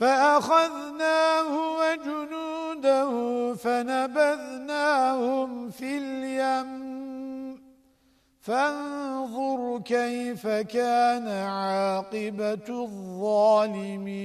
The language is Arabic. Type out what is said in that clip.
فأخذناه وجنوده فنبذناهم في اليم. فانظر كيف كان عاقبة الظالمين.